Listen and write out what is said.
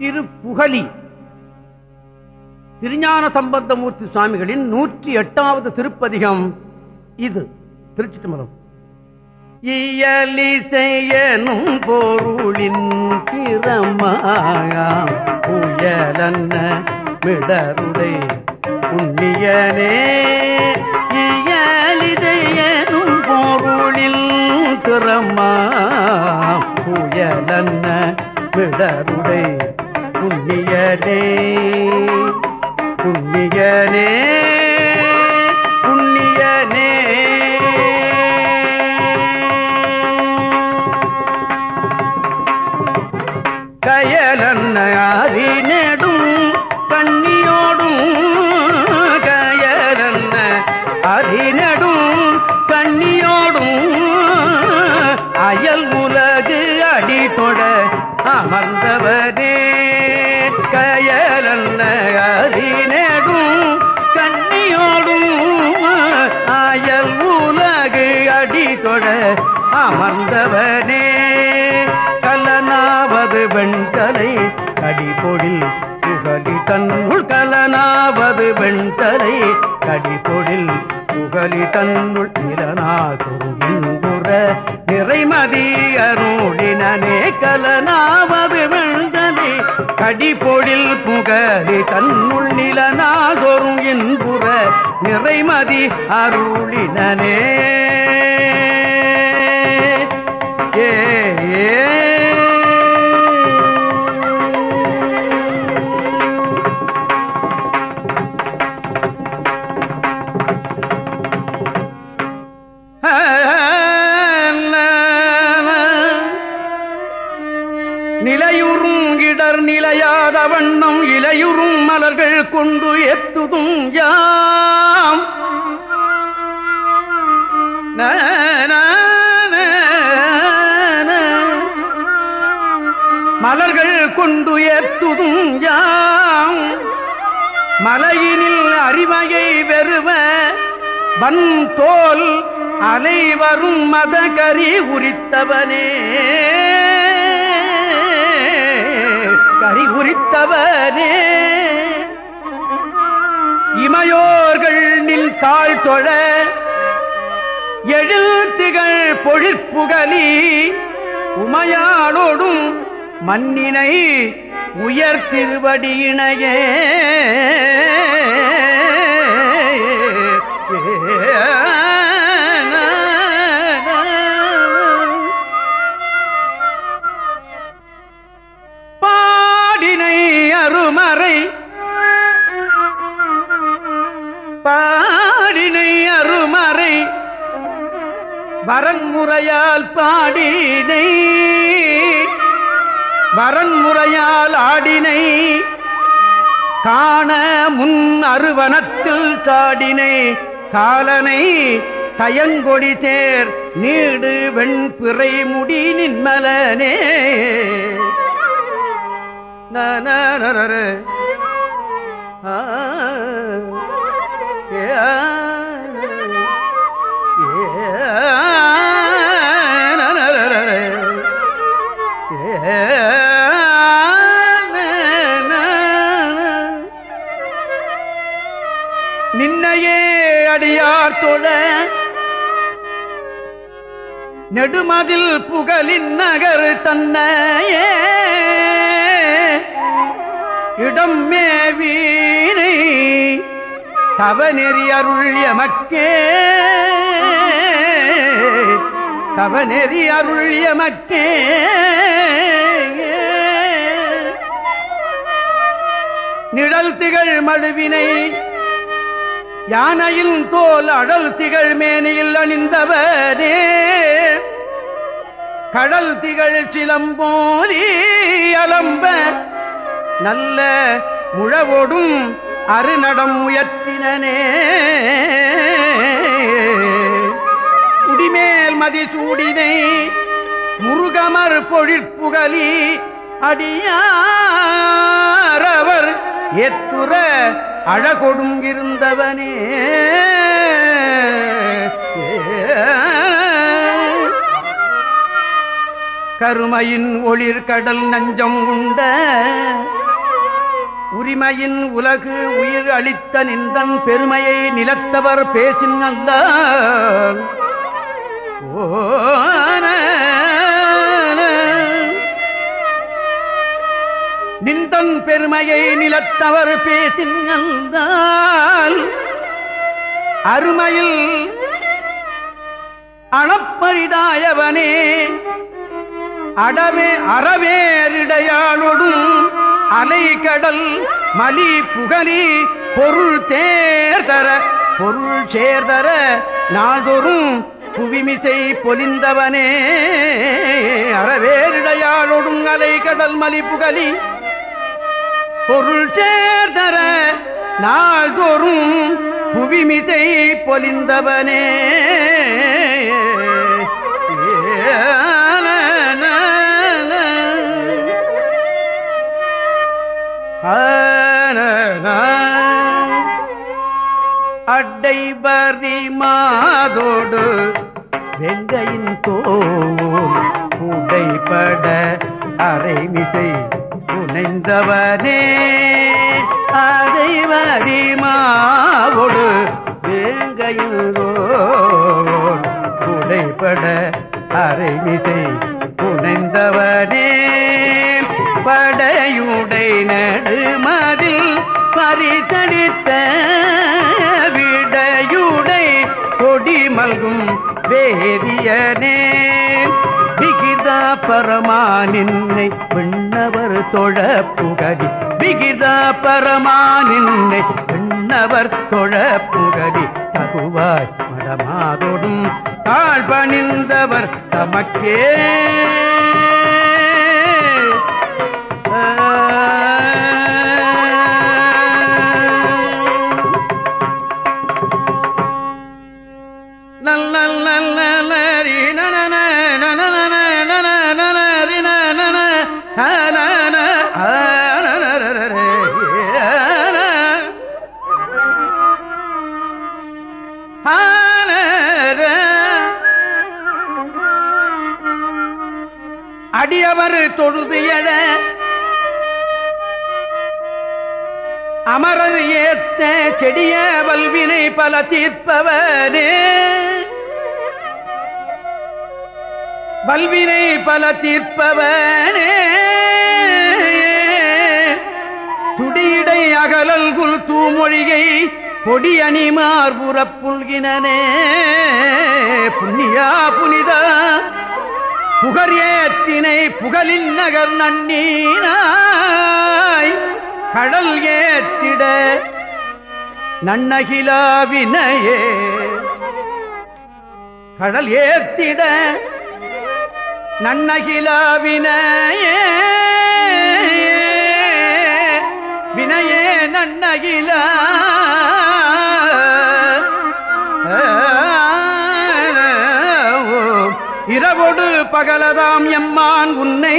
திரு புகலி திருஞான சம்பந்தமூர்த்தி சுவாமிகளின் நூற்றி எட்டாவது திருப்பதிகம் இது. திருச்சி தம்பரம் இயலிசையனும் பொருளின் திறமாயாம் புயலன்ன மிடருடை புண்ணியனே. இயலிதையனும் பொருளில் திறமா புயலன்ன மிடருடை புண்ணியனே புண்ணியனே புண்ணியனே. கயலன்னாரி நெடும் கண்ணியோடும் கயலன்ன அறிநெடும் கண்ணியோடும் அயல் உலகு அடி தொட அமர்ந்தவனே. அமர்ந்தவனே கலனாவது வெண்தலை கடிபொழில் புகழி தன்னுள் கலனாவது வெண்தலை கடிபொழில் புகழி தன்னுள் நிலனாகுற நிறைமதி அருளினே கலனாவது வெண்தலை கடிபொழில் புகழி தன்னுள் நிலனாதொரும் என்புற நிறைமதி அருளினே நிலையுறும் இடர் நிலையாத வண்ணம் இலையுறும் மலர்கள் கொண்டு எத்துதும் யாம். மலர்கள் கொண்டு ஏத்துதும் யாம். மலையினில் அறிவையை பெறுவ வன் தோல் அலை வரும் மதகரி உரித்தவனே. கரி உரித்தவரே இமையோர்கள் நில் தாழ் தொழ எழுத்திகள் பொழிற்புகலி உமையாளோடும் மண்ணினை உயர் திருவடியினையே வரன்முறையால் பாடினை வரன்முறையால் ஆடினை காண முன் அருவனத்தில் சாடினை காலனை தயங்கொடி தேர் நீடு வெண்பிறை முடி நின்மலனே நனரர. ஆ, தோழ. நெடுமதில் புகழின் நகர் தன்னையே. இடம் மேவீனை தவநெறி அருள் எமக்கே. தவநெறி அருள் எமக்கே. நிழல் திகழ் மழுவினை யானையின் தோல் அடல் திகழ் மேனியில் அணிந்தவரே. கடல் திகழ் சிலம்போலி அலம்ப நல்ல முழவோடும் அருநடம் உயர்த்தினனே குடிமேல் மதிசூடினை முருகமர் பொழிற்புகலி அடியாரவர் எத்துற அழகொடுங்கிருந்தவனே கருமையின் ஒளிர் கடல் நஞ்சம் உண்ட உரிமையின் உலகு உயிர் அளித்த நின்றன் பெருமையை நிலத்தவர் பேசின் அல்ல நிந்தன் பெருமையை நிலத்தவர் பேசின் அந்தால் அருமையில் அணப்பரிதாயவனே அடவே அறவேரிடையாளொடும் அலைகடல் மலி புகலி பொருள் தேர்தர பொருள் சேர்தர நாள்தோறும் புவிமிசை பொலிந்தவனே அறவேரிடையாளொடும் அலைகடல் மலி புகலி பொருள் சேர்தர நாள்தோறும் புவிமிசை பொலிந்தவனே. அடைபரி மாதோடு வெங்கையின் தோல் உடைப்பட அரைமிசை புனைந்தவனே அதை வரிமாவோடு வேங்கையின் புடைப்பட உடைப்பட அரைமிசை புனைந்தவனே. படையுடை நடுமதில் பரிதடித்த விடையுடை கொடி மல்கும் வேதியனே. விகிதா பெண் விண்ணவர் தொழ புகதி விகிதா பரமானின்னை விண்ணவர் தொழ புகதி தகுவாய் மடமாதொடும் தாழ் பணிந்தவர் தமக்கே. அடியவர் தொழுது எழ அமரர் ஏத்த செடிய வல்வினை பல தீர்ப்பவனே. வல்வினை பல தீர்ப்பவனே. தூமொழிகை பொடி அணிமார் புல்கினே புண்ணியா புனிதா புகர் ஏற்றினை புகழின் நகர் நன்னீனாய். கடல் ஏத்திட நன்னகிலாவினையே. கடல் ஏத்திட நன்னகிலாவினையே. வினையே நன்னகில இரவொடு பகலதாம் எம்மான் உன்னை